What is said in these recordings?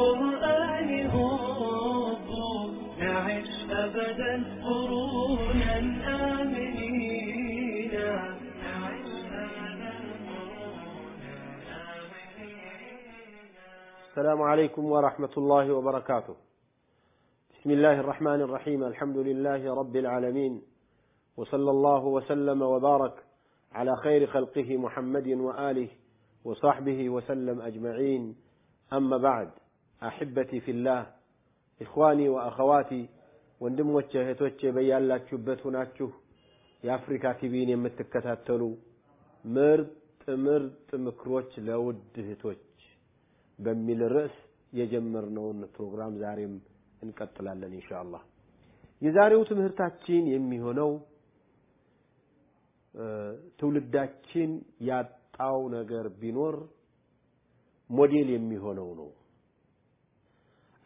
القرآن هبوا نعش أبدا قرونا آمنين نعش أبدا السلام عليكم ورحمة الله وبركاته. بسم الله الرحمن الرحيم. الحمد لله رب العالمين. وصلى الله وسلم وبارك على خير خلقه محمد وآله وصحبه وسلم أجمعين. أما بعد. አሕበቲ ፊላህ ኢኽዋኒ ወአኸዋቲ ወንድሞቼ እህቶቼ በያላችሁበት ሁናችሁ የአፍሪካ ቲቪን የምትከታተሉ ምርጥ ምርጥ ምክሮች ለውድ እህቶች በሚል ርዕስ የጀመርነውን ፕሮግራም ዛሬም እንቀጥላለን ኢንሻአላህ። የዛሬው ትምህርታችን የሚሆነው ትውልዳችን ያጣው ነገር ቢኖር ሞዴል የሚሆነው ነው።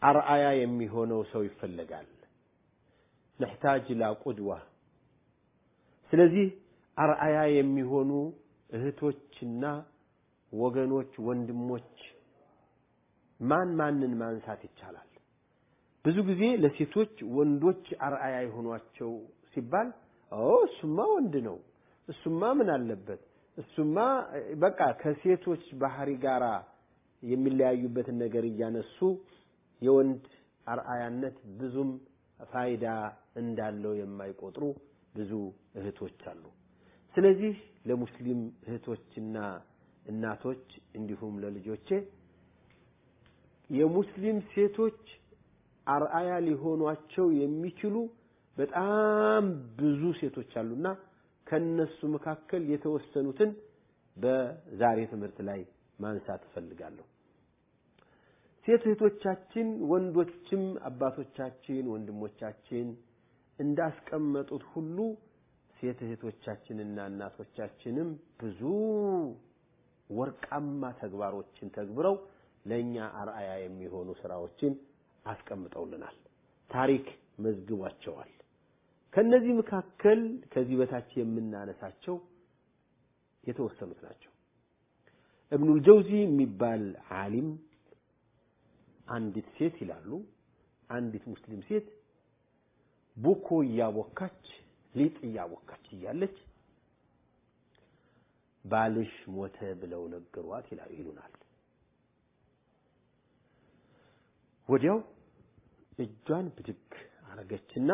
አርአያ የሚሆነው ሰው ይፈለጋል። ነሕታጅ ላ ቁድዋ። ስለዚህ አርአያ የሚሆኑ እህቶችና ወገኖች፣ ወንድሞች ማን ማንን ማንሳት ይቻላል? ብዙ ጊዜ ለሴቶች ወንዶች አርአያ የሆኗቸው ሲባል ኦ እሱማ ወንድ ነው፣ እሱማ ምን አለበት፣ እሱማ በቃ ከሴቶች ባህሪ ጋር የሚለያዩበትን ነገር እያነሱ የወንድ አርአያነት ብዙም ፋይዳ እንዳለው የማይቆጥሩ ብዙ እህቶች አሉ። ስለዚህ ለሙስሊም እህቶችና እናቶች እንዲሁም ለልጆቼ የሙስሊም ሴቶች አርአያ ሊሆኗቸው የሚችሉ በጣም ብዙ ሴቶች አሉና ከነሱ መካከል የተወሰኑትን በዛሬ ትምህርት ላይ ማንሳት እፈልጋለሁ። ሴት እህቶቻችን፣ ወንዶችም አባቶቻችን፣ ወንድሞቻችን እንዳስቀመጡት ሁሉ ሴት እህቶቻችንና እናቶቻችንም ብዙ ወርቃማ ተግባሮችን ተግብረው ለእኛ አርአያ የሚሆኑ ስራዎችን አስቀምጠውልናል። ታሪክ መዝግቧቸዋል። ከነዚህ መካከል ከዚህ በታች የምናነሳቸው የተወሰኑት ናቸው። እብኑል ጀውዚ የሚባል ዓሊም አንዲት ሴት ይላሉ አንዲት ሙስሊም ሴት ቡኮ እያቦካች ሊጥ እያቦካች እያለች ባልሽ ሞተ ብለው ነገሯት ይላሉ ይሉናል። ወዲያው እጇን ብድግ አረገችና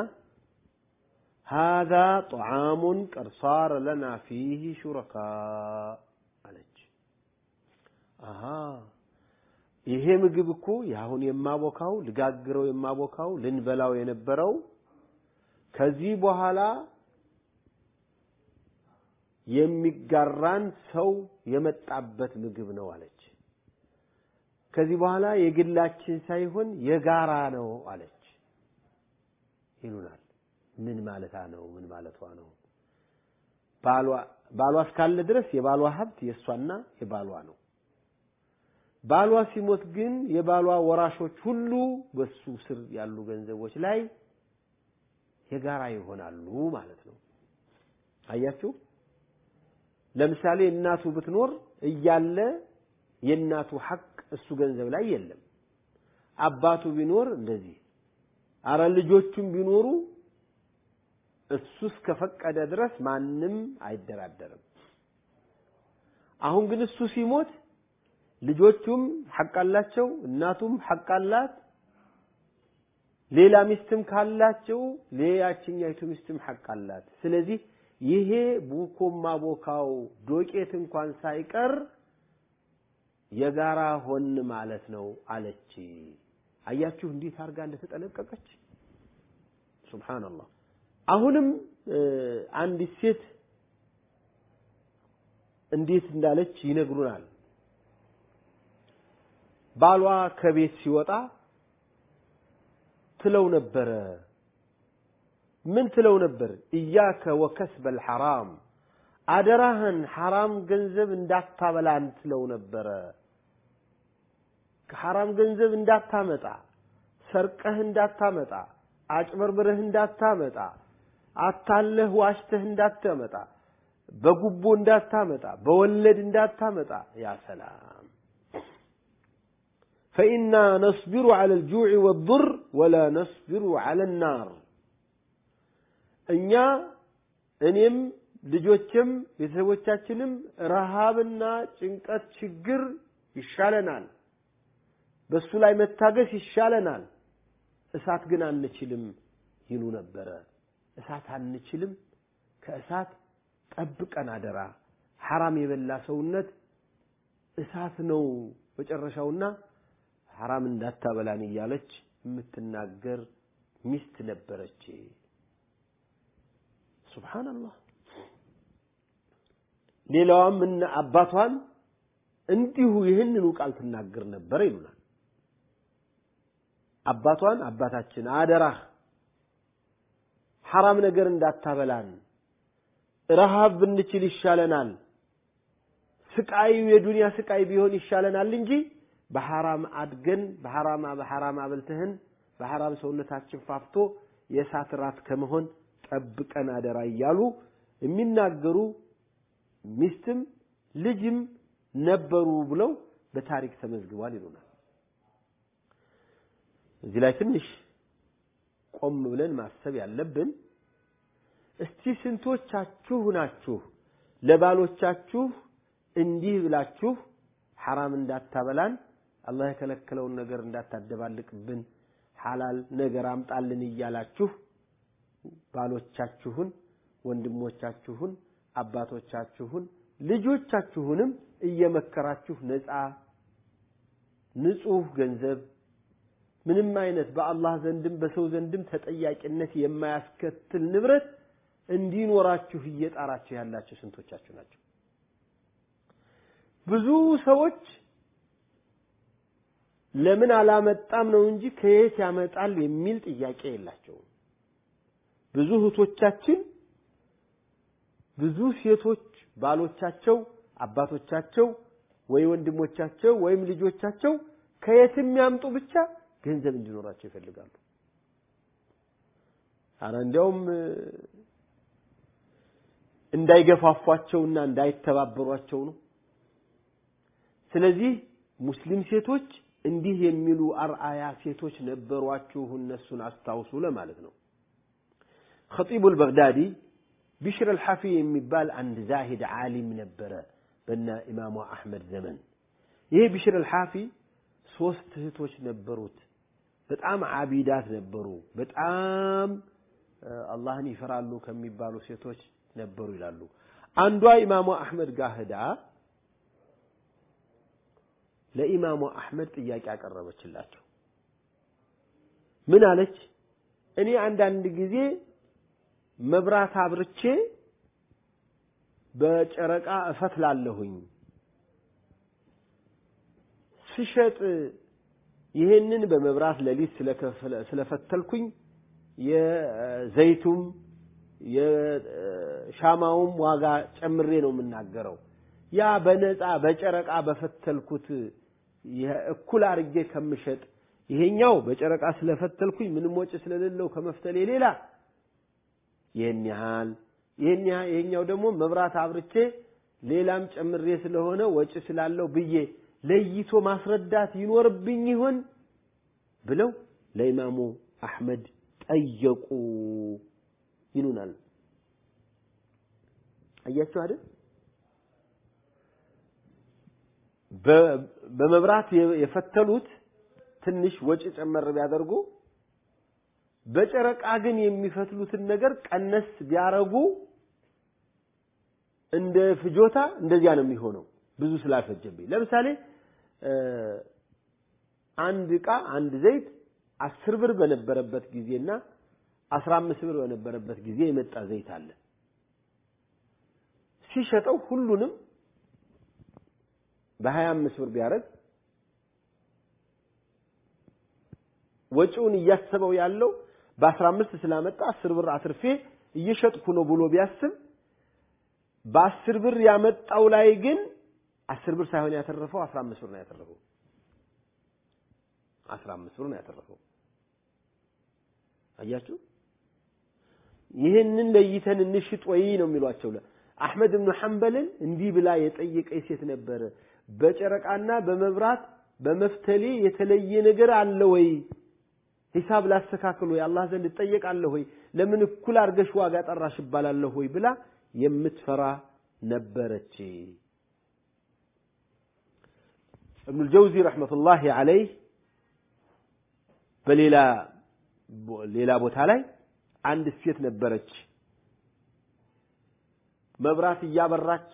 ሃዛ ጣዓሙን ቀርሳር ለና ፊህ ሹረካ አለች። አሃ ይሄ ምግብ እኮ ያሁን የማቦካው ልጋግረው የማቦካው ልንበላው የነበረው ከዚህ በኋላ የሚጋራን ሰው የመጣበት ምግብ ነው አለች። ከዚህ በኋላ የግላችን ሳይሆን የጋራ ነው አለች ይሉናል። ምን ማለታ ነው? ምን ማለቷ ነው? ባሏ ባሏ እስካለ ድረስ የባሏ ሀብት የእሷና የባሏ ነው። ባሏ ሲሞት ግን የባሏ ወራሾች ሁሉ በሱ ስር ያሉ ገንዘቦች ላይ የጋራ ይሆናሉ ማለት ነው። አያችሁ? ለምሳሌ እናቱ ብትኖር እያለ የእናቱ ሐቅ እሱ ገንዘብ ላይ የለም። አባቱ ቢኖር እንደዚህ፣ አረ ልጆቹም ቢኖሩ እሱ እስከፈቀደ ድረስ ማንም አይደራደርም። አሁን ግን እሱ ሲሞት ልጆቹም ሐቅ አላቸው፣ እናቱም ሐቅ አላት። ሌላ ሚስትም ካላቸው ሌላችኛይቱ ሚስትም ሐቅ አላት። ስለዚህ ይሄ ቡኮማ ቦካው ዶቄት እንኳን ሳይቀር የጋራ ሆን ማለት ነው አለች። አያችሁ እንዴት አድርጋ እንደተጠነቀቀች። ሱብሃንአላህ። አሁንም አንዲት ሴት እንዴት እንዳለች ይነግሩናል። ባሏ ከቤት ሲወጣ ትለው ነበረ ምን ትለው ነበር? እያከ ወከስበል ሐራም አደራህን ሐራም ገንዘብ እንዳታበላን ትለው ነበረ። ከሐራም ገንዘብ እንዳታመጣ፣ ሰርቀህ እንዳታመጣ፣ አጭበርብረህ እንዳታመጣ፣ አታለህ ዋሽተህ እንዳታመጣ፣ በጉቦ እንዳታመጣ፣ በወለድ እንዳታመጣ። ያ ሰላም ፈኢና ነስቢሩ ዐለ ልጁዕ ወዱር ወላ ነስቢሩ ዐለ ናር እኛ እኔም ልጆችም ቤተሰቦቻችንም ረሃብና ጭንቀት ችግር ይሻለናል። በሱ ላይ መታገስ ይሻለናል። እሳት ግን አንችልም ይሉ ነበረ። እሳት አንችልም፣ ከእሳት ጠብቀን አደራ። ሐራም የበላ ሰውነት እሳት ነው መጨረሻውና ሐራም እንዳታበላን እያለች የምትናገር ሚስት ነበረች። ሱብሓነላህ። ሌላዋም እነ አባቷን እንዲሁ ይህንኑ ቃል ትናገር ነበር ይሉናል። አባቷን አባታችን አደራህ ሐራም ነገር እንዳታበላን፣ ረሃብ ብንችል ይሻለናል፣ ስቃዩ የዱንያ ስቃይ ቢሆን ይሻለናል እንጂ በሐራም አድገን በሐራም በሐራም አበልተህን በሐራም ሰውነታችን ፋፍቶ የእሳት ራት ከመሆን ጠብቀን አደራ እያሉ የሚናገሩ ሚስትም ልጅም ነበሩ ብለው በታሪክ ተመዝግቧል ይሉናል። እዚህ ላይ ትንሽ ቆም ብለን ማሰብ ያለብን እስቲ ስንቶቻችሁ ናችሁ ለባሎቻችሁ እንዲህ ብላችሁ ሐራም እንዳታበላን አላህ የከለከለውን ነገር እንዳታደባልቅብን ሐላል ነገር አምጣልን እያላችሁ ባሎቻችሁን፣ ወንድሞቻችሁን፣ አባቶቻችሁን፣ ልጆቻችሁንም እየመከራችሁ ነፃ ንጹህ ገንዘብ ምንም አይነት በአላህ ዘንድም በሰው ዘንድም ተጠያቂነት የማያስከትል ንብረት እንዲኖራችሁ እየጣራችሁ ያላችሁ ስንቶቻችሁ ናቸው? ብዙ ሰዎች ለምን አላመጣም ነው እንጂ ከየት ያመጣል የሚል ጥያቄ የላቸውም። ብዙ እህቶቻችን ብዙ ሴቶች ባሎቻቸው፣ አባቶቻቸው ወይ ወንድሞቻቸው ወይም ልጆቻቸው ከየትም ያምጡ ብቻ ገንዘብ እንዲኖራቸው ይፈልጋሉ። አረ እንዲያውም እንዳይገፋፏቸውና እንዳይተባበሯቸው ነው። ስለዚህ ሙስሊም ሴቶች እንዲህ የሚሉ አርአያ ሴቶች ነበሯችሁ፣ እነሱን አስታውሱ ለማለት ነው። ኸጢቡል በግዳዲ ቢሽር አልሐፊ የሚባል አንድ ዛሂድ ዓሊም ነበረ በነ ኢማሙ አሕመድ ዘመን። ይሄ ቢሽር አልሐፊ ሶስት እህቶች ነበሩት። በጣም ዓቢዳት ነበሩ። በጣም አላህን ይፈራሉ ከሚባሉ ሴቶች ነበሩ ይላሉ። አንዷ ኢማሙ አሕመድ ጋር ሄዳ ለኢማሙ አሕመድ ጥያቄ አቀረበችላቸው። ምን አለች? እኔ አንዳንድ ጊዜ መብራት አብርቼ በጨረቃ እፈትላለሁኝ ስሸጥ ይሄንን በመብራት ሌሊት ስለፈተልኩኝ የዘይቱም የሻማውም ዋጋ ጨምሬ ነው የምናገረው። ያ በነፃ በጨረቃ በፈተልኩት እኩል አድርጌ ከምሸጥ ይሄኛው በጨረቃ ስለፈተልኩኝ ምንም ወጪ ስለሌለው ከመፍተሌ ሌላ ይህን ያህል ይህን ያህል ይሄኛው ደግሞ መብራት አብርቼ ሌላም ጨምሬ ስለሆነ ወጪ ስላለው ብዬ ለይቶ ማስረዳት ይኖርብኝ ይሆን ብለው ለኢማሙ አሕመድ ጠየቁ ይሉናል። አያችሁ አይደል? በመብራት የፈተሉት ትንሽ ወጪ ጨመር ቢያደርጉ በጨረቃ ግን የሚፈትሉትን ነገር ቀነስ ቢያረጉ እንደ ፍጆታ እንደዚያ ነው የሚሆነው። ብዙ ስላልፈጀብኝ ለምሳሌ አንድ ዕቃ አንድ ዘይት አስር ብር በነበረበት ጊዜና አስራ አምስት ብር በነበረበት ጊዜ የመጣ ዘይት አለ። ሲሸጠው ሁሉንም በሀያ አምስት ብር ቢያደርግ ወጪውን እያሰበው ያለው በአስራ አምስት ስላመጣ አስር ብር አትርፌ እየሸጥኩ ነው ብሎ ቢያስብ በአስር ብር ያመጣው ላይ ግን አስር ብር ሳይሆን ያተረፈው አስራ አምስት ብር ነው ያተረፈው። አስራ አምስት ብር ነው ያተረፈው። አያችሁ፣ ይህንን ለይተን እንሽጥ ወይ ነው የሚሏቸው። አሕመድ ብኑ ሐንበልን እንዲህ ብላ የጠየቀች ሴት ነበረ። በጨረቃና በመብራት በመፍተሌ የተለየ ነገር አለ ወይ? ሂሳብ ላስተካክል ወይ? አላህ ዘንድ እጠየቃለሁ ወይ? ለምን እኩል አድርገሽ ዋጋ ጠራሽ ይባላለሁ ወይ ብላ የምትፈራ ነበረች። እብኑል ጀውዚ ረሕመቱላሂ ዐለይህ በሌላ ሌላ ቦታ ላይ አንድ ሴት ነበረች መብራት እያበራች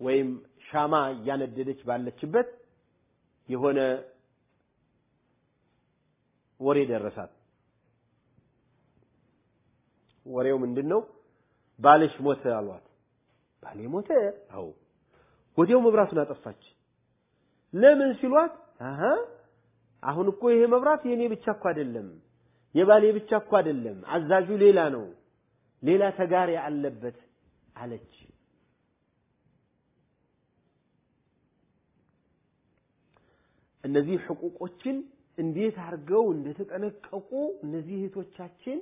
ወይም ሻማ እያነደደች ባለችበት የሆነ ወሬ ደረሳት። ወሬው ምንድን ነው? ባልሽ ሞተ አሏት። ባሌ ሞተ? አዎ። ወዲያው መብራቱን አጠፋች። ለምን ሲሏት፣ አሀ አሁን እኮ ይሄ መብራት የኔ ብቻ እኮ አይደለም፣ የባሌ ብቻ እኮ አይደለም፣ አዛዡ ሌላ ነው፣ ሌላ ተጋሪ አለበት አለች። እነዚህ ሕቁቆችን እንዴት አድርገው እንደተጠነቀቁ እነዚህ እህቶቻችን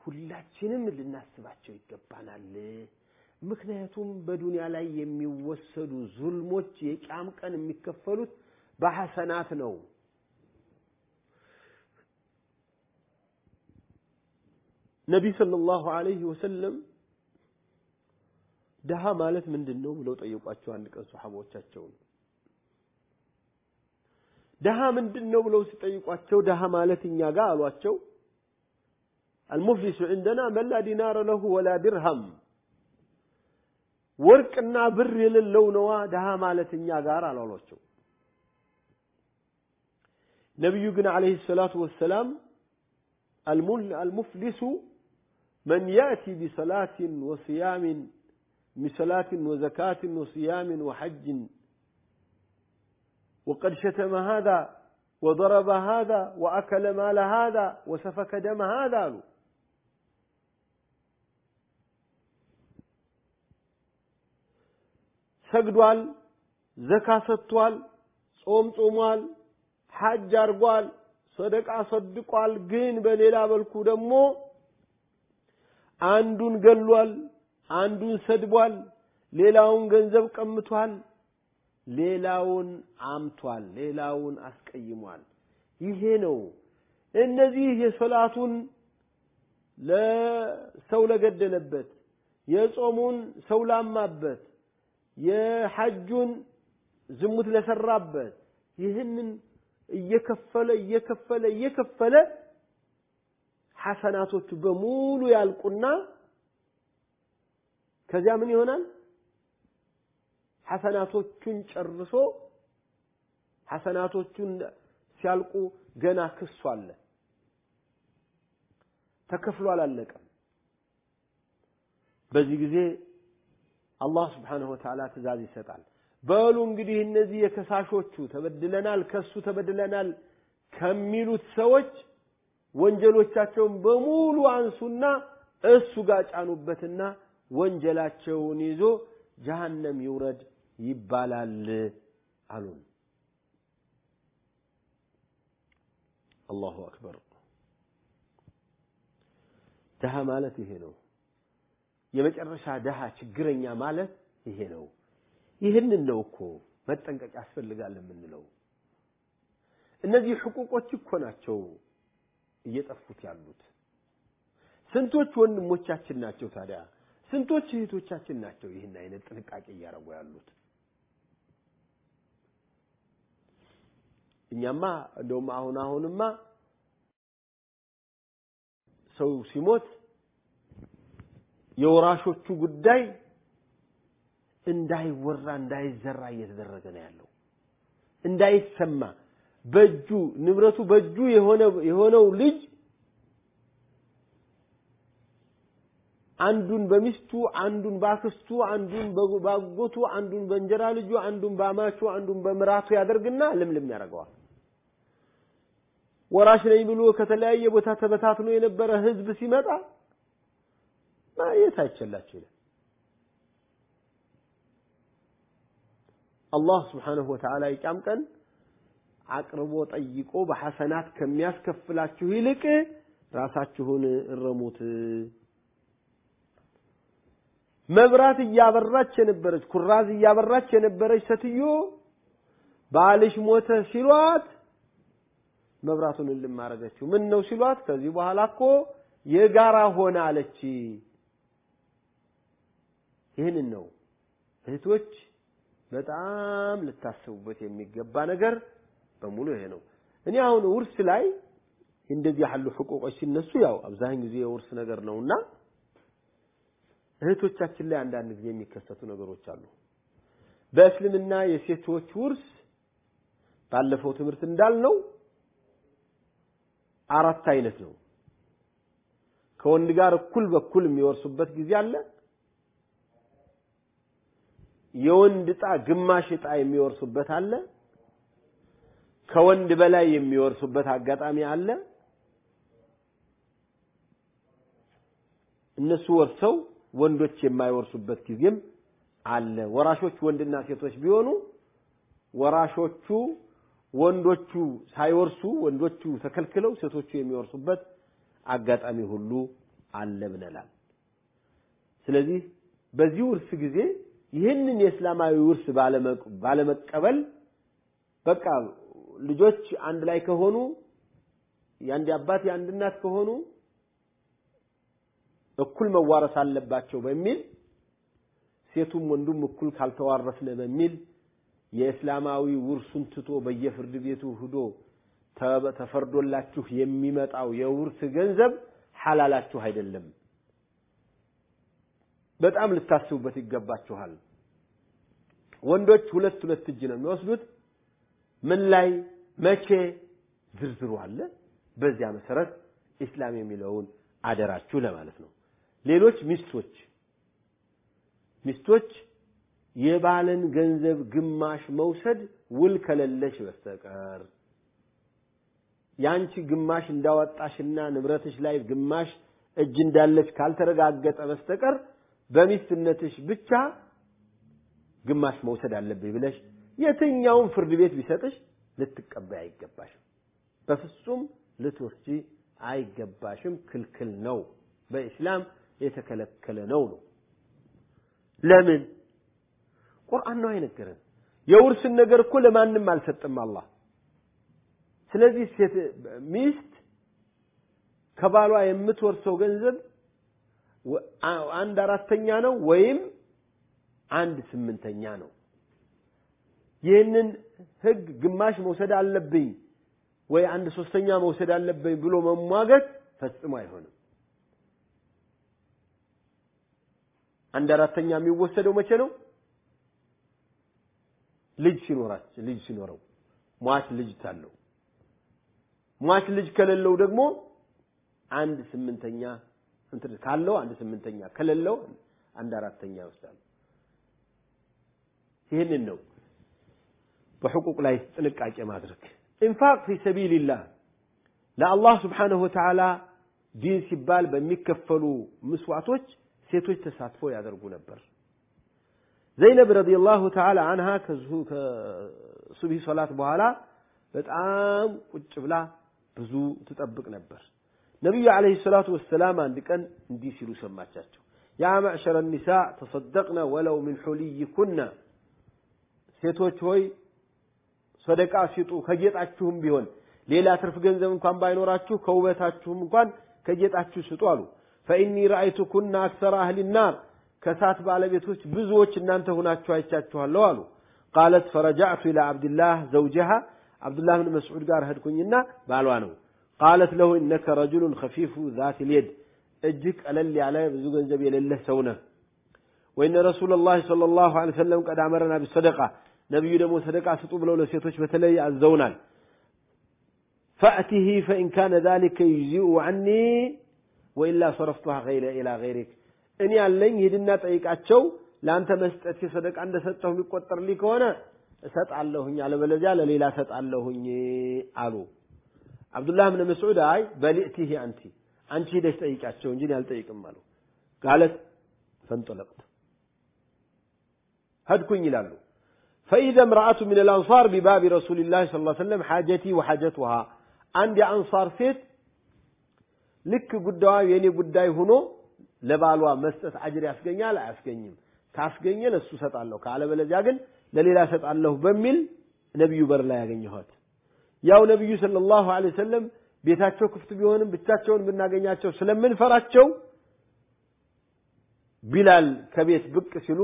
ሁላችንም ልናስባቸው ይገባናል። ምክንያቱም በዱንያ ላይ የሚወሰዱ ዙልሞች የቂያም ቀን የሚከፈሉት በሐሰናት ነው። ነቢይ ሰለላሁ ዐለይሂ ወሰለም ድሃ ማለት ምንድን ነው ብለው ጠየቋቸው አንድ ቀን ሰሓቦቻቸውን። ድሃ ምንድን ነው ብለው ሲጠይቋቸው ድሃ ማለት እኛ ጋር አሏቸው አልሙፍሊሱ ዒንደና መን ላ ዲናረ ለሁ ወላ ድርሃም ወርቅና ብር የሌለው ነዋ ድሃ ማለት እኛ ጋር አላሏቸው። ነቢዩ ግን ዓለይሂ ሰላቱ ወሰላም አልሙፍሊሱ መን ያእቲ ቢሰላትን ወስያምን بصلاة وزكاة وصيام وحج وقد شتم هذا وضرب هذا وأكل مال هذا وسفك دم هذا قالوا ሰግዷል፣ ዘካ ሰጥቷል፣ ጾም ጾሟል፣ ሐጅ አርጓል፣ ሰደቃ ሰድቋል። ግን በሌላ መልኩ ደግሞ አንዱን ገሏል፣ አንዱን ሰድቧል፣ ሌላውን ገንዘብ ቀምቷል፣ ሌላውን አምቷል፣ ሌላውን አስቀይሟል። ይሄ ነው። እነዚህ የሶላቱን ለሰው ለገደለበት፣ የጾሙን ሰው ላማበት፣ የሐጁን ዝሙት ለሰራበት ይህንን እየከፈለ እየከፈለ እየከፈለ ሐሰናቶቹ በሙሉ ያልቁና ከዚያ ምን ይሆናል? ሐሰናቶቹን ጨርሶ ሐሰናቶቹን ሲያልቁ ገና ክሱ አለ። ተከፍሎ አላለቀም። በዚህ ጊዜ አላህ ስብሓነሁ ወተዓላ ትእዛዝ ይሰጣል። በሉ እንግዲህ እነዚህ የከሳሾቹ ተበድለናል፣ ከሱ ተበድለናል ከሚሉት ሰዎች ወንጀሎቻቸውን በሙሉ አንሱና እሱ ጋር ጫኑበትና ወንጀላቸውን ይዞ ጀሃነም ይውረድ ይባላል አሉን። አላሁ አክበር። ድሃ ማለት ይሄ ነው። የመጨረሻ ድሃ ችግረኛ ማለት ይሄ ነው። ይህንን ነው እኮ መጠንቀቅ ያስፈልጋል የምንለው። እነዚህ ሕቁቆች እኮ ናቸው እየጠፉት ያሉት። ስንቶች ወንድሞቻችን ናቸው ታዲያ ስንቶች እህቶቻችን ናቸው ይህን አይነት ጥንቃቄ እያደረጉ ያሉት? እኛማ እንደውም አሁን አሁንማ ሰው ሲሞት የወራሾቹ ጉዳይ እንዳይወራ እንዳይዘራ እየተደረገ ነው ያለው። እንዳይሰማ በእጁ ንብረቱ በእጁ የሆነ የሆነው ልጅ አንዱን በሚስቱ አንዱን በአክስቱ አንዱን ባጎቱ አንዱን በእንጀራ ልጁ አንዱን በአማቹ አንዱን በምራቱ ያደርግና ልምልም ያደርገዋል። ወራሽ ነኝ ብሎ ከተለያየ ቦታ ተበታትኖ የነበረ ህዝብ ሲመጣ ማየት አይችላቸው ይላል። አላህ ስብሓነሁ ወተዓላ የቂያም ቀን አቅርቦ ጠይቆ በሐሰናት ከሚያስከፍላችሁ ይልቅ ራሳችሁን እረሙት። መብራት እያበራች የነበረች ኩራዝ እያበራች የነበረች ሴትዮ ባልሽ ሞተ ሲሏት መብራቱን እልም ምን ነው ሲሏት ከዚህ በኋላ እኮ የጋራ ሆነ አለች። ይህንን ነው እህቶች በጣም ልታስቡበት የሚገባ ነገር በሙሉ ይሄ ነው። እኔ አሁን ውርስ ላይ እንደዚህ ያሉ ሕቁቆች ሲነሱ ያው አብዛኛው ጊዜ የውርስ ነገር ነውና እህቶቻችን ላይ አንዳንድ ጊዜ የሚከሰቱ ነገሮች አሉ። በእስልምና የሴቶች ውርስ ባለፈው ትምህርት እንዳልነው አራት አይነት ነው። ከወንድ ጋር እኩል በኩል የሚወርሱበት ጊዜ አለ። የወንድ ዕጣ ግማሽ ዕጣ የሚወርሱበት አለ። ከወንድ በላይ የሚወርሱበት አጋጣሚ አለ። እነሱ ወርሰው ወንዶች የማይወርሱበት ጊዜም አለ። ወራሾች ወንድና ሴቶች ቢሆኑ ወራሾቹ ወንዶቹ ሳይወርሱ ወንዶቹ ተከልክለው ሴቶቹ የሚወርሱበት አጋጣሚ ሁሉ አለ ብለናል። ስለዚህ በዚህ ውርስ ጊዜ ይህንን የእስላማዊ ውርስ ባለመቀበል በቃ ልጆች አንድ ላይ ከሆኑ የአንድ አባት የአንድ እናት ከሆኑ እኩል መዋረስ አለባቸው በሚል ሴቱም ወንዱም እኩል ካልተዋረስነ በሚል የእስላማዊ ውርሱን ትቶ በየፍርድ ቤቱ ሂዶ ተፈርዶላችሁ የሚመጣው የውርስ ገንዘብ ሐላላችሁ አይደለም። በጣም ልታስቡበት ይገባችኋል። ወንዶች ሁለት ሁለት እጅ ነው የሚወስዱት። ምን ላይ መቼ ዝርዝሩ አለ። በዚያ መሰረት ኢስላም የሚለውን አደራችሁ ለማለት ነው። ሌሎች ሚስቶች ሚስቶች የባልን ገንዘብ ግማሽ መውሰድ ውል ከሌለሽ በስተቀር ያንቺ ግማሽ እንዳወጣሽና ንብረትሽ ላይ ግማሽ እጅ እንዳለች ካልተረጋገጠ በስተቀር በሚስትነትሽ ብቻ ግማሽ መውሰድ አለብኝ ብለሽ የትኛውን ፍርድ ቤት ቢሰጥሽ ልትቀበይ አይገባሽም። በፍጹም ልትወስጂ አይገባሽም። ክልክል ነው። በኢስላም የተከለከለ ነው ነው። ለምን? ቁርአን ነው አይነገረን። የውርስን ነገር እኮ ለማንም አልሰጥም አላህ። ስለዚህ ሴት ሚስት ከባሏ የምትወርሰው ገንዘብ አንድ አራተኛ ነው ወይም አንድ ስምንተኛ ነው። ይህንን ህግ ግማሽ መውሰድ አለብኝ ወይ አንድ ሶስተኛ መውሰድ አለብኝ ብሎ መሟገት ፈጽሞ አይሆንም። አንድ አራተኛ የሚወሰደው መቼ ነው? ልጅ ሲኖራች ልጅ ሲኖረው ሟች ልጅ ካለው ሟች ልጅ ከሌለው ደግሞ አንድ ስምንተኛ እንትን ካለው አንድ ስምንተኛ ከሌለው አንድ አራተኛ ይወስዳል። ይህንን ነው በሕቁቅ ላይ ጥንቃቄ ማድረግ። ኢንፋቅ ፊ ሰቢልላህ ለአላህ ስብሓነሁ ወተዓላ ዲን ሲባል በሚከፈሉ ምስዋዕቶች ሴቶች ተሳትፎ ያደርጉ ነበር። ዘይነብ ረዲየላሁ ተዓላ አንሃ ከሱብሂ ሶላት በኋላ በጣም ቁጭ ብላ ብዙ ትጠብቅ ነበር። ነቢዩ ዓለይሂ ሰላቱ ወሰላም አንድ ቀን እንዲህ ሲሉ ሰማቻቸው። ያ መዕሸረ ኒሳእ ተሰደቅነ ወለው ሚን ሑልይኩና ሴቶች ሆይ ሰደቃ ሲጡ ከጌጣችሁም ቢሆን ሌላ ትርፍ ገንዘብ እንኳን ባይኖራችሁ ከውበታችሁም እንኳን ከጌጣችሁ ስጡ አሉ። ፈኢኒ ረአይቱኩና አክሰረ አህሊ ናር ከእሳት ባለቤቶች ብዙዎች እናንተ ሁናችሁ አይቻችኋለሁ አሉ። ቃለት ፈረጃዕቱ ኢላ አብድላህ ዘውጀሃ አብዱላህ ብን መስዑድ ጋር ሄድኩኝና ባሏ ነው። ቃለት ለሁ እነከ ረጁሉን ከፊፉ ዛት ልየድ እጅግ ቀለል ያለ ብዙ ገንዘብ የሌለህ ሰው ነህ። ወይነ ረሱለላህ ሰለላሁ ዐለይሂ ወሰለም ቀድ አመረና ቢሰደቃ ነቢዩ ደግሞ ሰደቃ ስጡ ብለው ለሴቶች በተለይ አዘውናል። ፈእቲሂ ፈኢን ካነ ዛሊከ ዩጅዚኡ ዐኒ ወኢላ ሰረፍቱሃ ኢላ ገይሪክ እኔ ያለኝ ሂድና ጠይቃቸው ለአንተ መስጠት የሰደቃ እንደሰጠሁ የሚቆጠርልኝ ከሆነ እሰጣለሁኝ፣ አለበለዚያ ለሌላ እሰጣለሁኝ አሉ። አብዱላህ ብን መስዑድ አይ በሊእቲሂ አንቲ አንቺ ሂደሽ ጠይቂያቸው እንጂ አልጠይቅም አሉ። ቃለት ፈንጠለቅት ሄድኩኝ ይላሉ። ፈኢዘ ምርአቱ ሚን አልአንሳር ቢባቢ ረሱሊላህ ሰለላሁ ዐለይሂ ወሰለም ሐጀቲ ወሐጀቱሃ አንድ የአንሳር ሴት ልክ ጉዳዩ የእኔ ጉዳይ ሆኖ ለባሏ መስጠት አጅር ያስገኛል አያስገኝም? ካስገኘ ለሱ ሰጣለሁ፣ ካለበለዚያ ግን ለሌላ ሰጣለሁ በሚል ነቢዩ በር ላይ ያገኘኋት። ያው ነቢዩ ሰለላሁ ዐለይሂ ወሰለም ቤታቸው ክፍት ቢሆንም ብቻቸውን ብናገኛቸው ስለምንፈራቸው ቢላል ከቤት ብቅ ሲሉ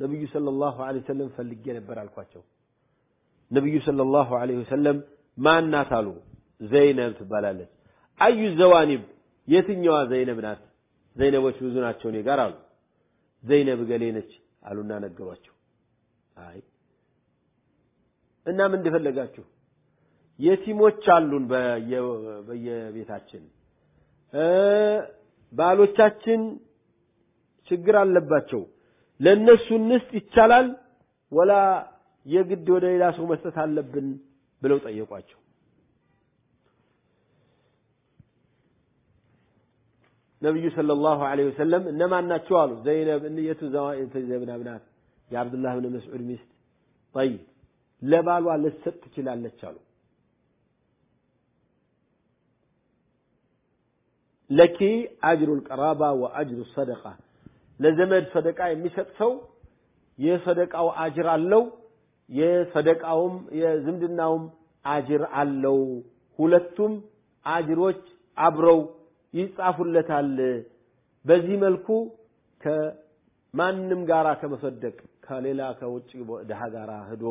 ነቢዩ ሰለላሁ ዐለይሂ ወሰለም ፈልጌ ነበር አልኳቸው። ነቢዩ ሰለላሁ ዐለይሂ ወሰለም ማናት አሉ። ዘይነብ ትባላለች። አዩ ዘዋኒብ የትኛዋ ዘይነብ ናት? ዘይነቦች ብዙ ናቸው እኔ ጋር አሉ። ዘይነብ ገሌ ነች አሉና ነገሯቸው። አይ እና ምን እንደፈለጋችሁ? የቲሞች አሉን በየቤታችን ባሎቻችን ችግር አለባቸው። ለእነሱ እንስጥ ይቻላል ወላ የግድ ወደ ሌላ ሰው መስጠት አለብን ብለው ጠየቋቸው። ነቢዩ ሰለላሁ ዐለይሂ ወሰለም እነማን ናቸው አሉ። ዘይነብ የቱ ዘይነብ ናት? የአብዱላህ ብን መስዑድ ሚስት። ጠይብ ለባሏ ልትሰጥ ትችላለች አሉ። ለኪ አጅሩል ቀራባ ወአጅሩ ሰደቃ ለዘመድ ሰደቃ የሚሰጥ ሰው የሰደቃው አጅር አለው፣ የሰደቃውም የዝምድናውም አጅር አለው። ሁለቱም አጅሮች አብረው ይጻፉለታል። በዚህ መልኩ ከማንም ጋራ ከመሰደቅ ከሌላ ከውጭ ድሃ ጋራ ሄዶ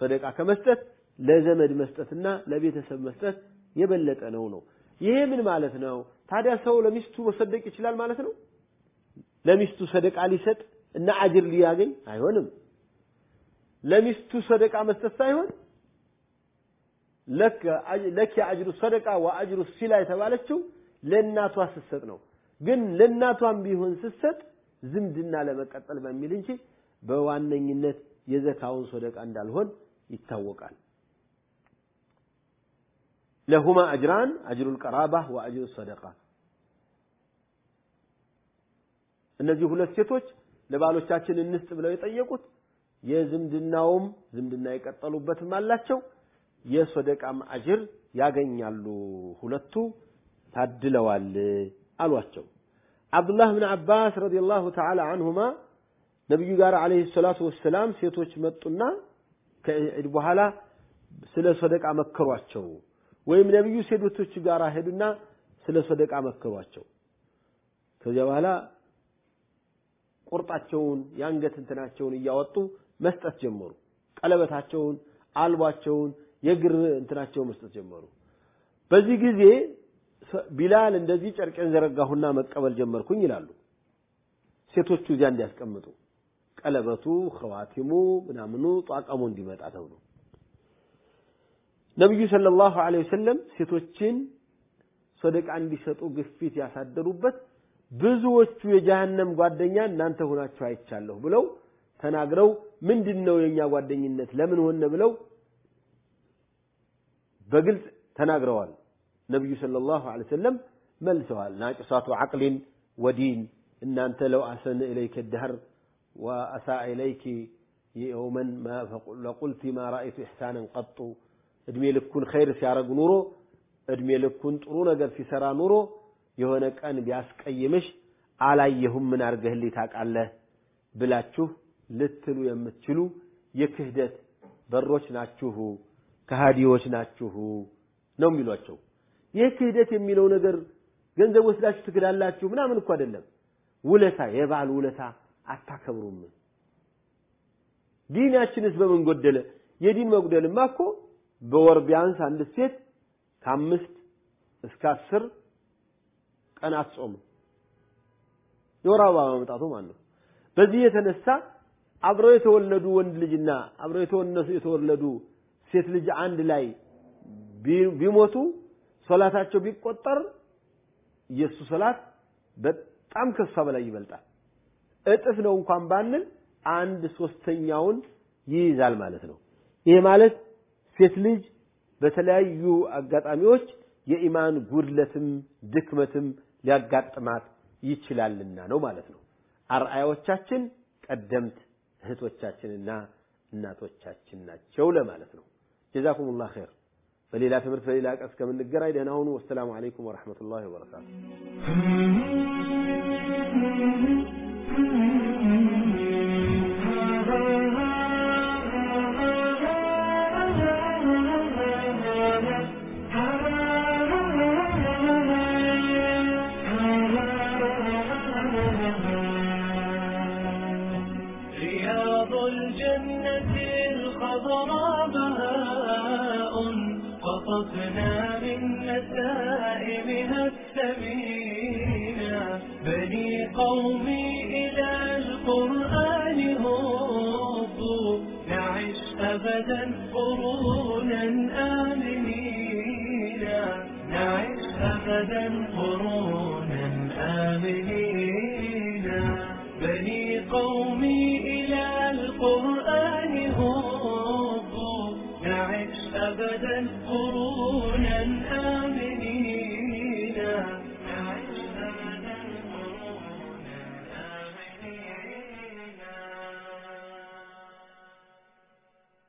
ሰደቃ ከመስጠት ለዘመድ መስጠትና ለቤተሰብ መስጠት የበለጠ ነው ነው። ይሄ ምን ማለት ነው? ታዲያ ሰው ለሚስቱ መሰደቅ ይችላል ማለት ነው? ለሚስቱ ሰደቃ ሊሰጥ እና አጅር ሊያገኝ አይሆንም። ለሚስቱ ሰደቃ መስጠት ሳይሆን ለክ አጅሩ ሰደቃ ወአጅሩ ሲላ የተባለችው ለእናቷ ስትሰጥ ነው። ግን ለእናቷም ቢሆን ስትሰጥ ዝምድና ለመቀጠል በሚል እንጂ በዋነኝነት የዘካውን ሰደቃ እንዳልሆን ይታወቃል። ለሁማ አጅራን አጅሩል ቀራባ ወአጅሩ ሰደቃ እነዚህ ሁለት ሴቶች ለባሎቻችን እንስጥ ብለው የጠየቁት የዝምድናውም ዝምድና የቀጠሉበትም አላቸው፣ የሰደቃም አጅር ያገኛሉ። ሁለቱ ታድለዋል አሏቸው። አብዱላህ ብን አባስ ረዲየላሁ ተዓላ አንሁማ ነቢዩ ጋር ዓለይሂ ሰላቱ ወሰላም ሴቶች መጡና ከዒድ በኋላ ስለ ሰደቃ መከሯቸው። ወይም ነቢዩ ሴቶች ጋር ሄዱና ስለ ሰደቃ መከሯቸው። ከዚያ በኋላ ቁርጣቸውን የአንገት እንትናቸውን እያወጡ መስጠት ጀመሩ። ቀለበታቸውን፣ አልቧቸውን፣ የግር እንትናቸውን መስጠት ጀመሩ። በዚህ ጊዜ ቢላል እንደዚህ ጨርቄን ዘረጋሁና መቀበል ጀመርኩኝ ይላሉ። ሴቶቹ እዚያ እንዲያስቀምጡ ቀለበቱ፣ ኸዋቲሙ፣ ምናምኑ ጧቀሙ እንዲመጣ ተብሎ ነቢዩ ሰለላሁ ዐለይሂ ወሰለም ሴቶችን ሰደቃ እንዲሰጡ ግፊት ያሳደሩበት ብዙዎቹ የጀሃነም ጓደኛ እናንተ ሆናችሁ አይቻለሁ ብለው ተናግረው ምንድን ነው የእኛ ጓደኝነት ለምን ሆነ ብለው በግልጽ ተናግረዋል። ነቢዩ ሰለላሁ ዐለይሂ ወሰለም መልሰዋል። ናጭሳቱ ዐቅሊን ወዲን እናንተ ለው አሰነ ኢለይከ ደህር ወአሳአ ኢለይኪ የውመን ለቁልቲ ማ ረአይቱ ኢሕሳንን ቀጡ እድሜ ልኩን ኸይር ሲያረግ ኑሮ እድሜ ልኩን ጥሩ ነገር ሲሰራ ኑሮ የሆነ ቀን ቢያስቀይምሽ አላየሁም ምን አድርገህልኝ ታውቃለህ ብላችሁ ልትሉ የምትችሉ የክህደት በሮች ናችሁ፣ ከሃዲዎች ናችሁ ነው የሚሏቸው። ይህ የሚለው ነገር ገንዘብ ወስዳችሁ ትክዳላችሁ ምናምን እኮ አይደለም። ውለታ የባል ውለታ አታከብሩም። ዲናችንስ በምን ጎደለ? የዲን መጉደልማ እኮ በወር ቢያንስ አንድ ሴት ከአምስት እስከ አስር ቀን አትጾምም። የወር አበባ መምጣቱ ማለት ነው። በዚህ የተነሳ አብረው የተወለዱ ወንድ ልጅና አብረው የተወለዱ ሴት ልጅ አንድ ላይ ቢሞቱ ሶላታቸው ቢቆጠር የእሱ ሶላት በጣም ከሷ በላይ ይበልጣል። እጥፍ ነው እንኳን ባንል አንድ ሶስተኛውን ይይዛል ማለት ነው። ይሄ ማለት ሴት ልጅ በተለያዩ አጋጣሚዎች የኢማን ጉድለትም ድክመትም ሊያጋጥማት ይችላልና ነው ማለት ነው። አርአያዎቻችን ቀደምት እህቶቻችንና እናቶቻችን ናቸው ለማለት ነው። ጀዛኩሙላህ ኸይር። በሌላ ትምህርት በሌላ ቀን እስከምንገናኝ ደህና ሁኑ። ወሰላሙ አለይኩም ወረሕመቱላሂ ወበረካቱ። رياض الجنة الخضراء بهاء قطفنا من نسائمها الثمينة بني قومي إلى القرآن هبوا نعش أبدا قرونا آمنين. نعش أبدا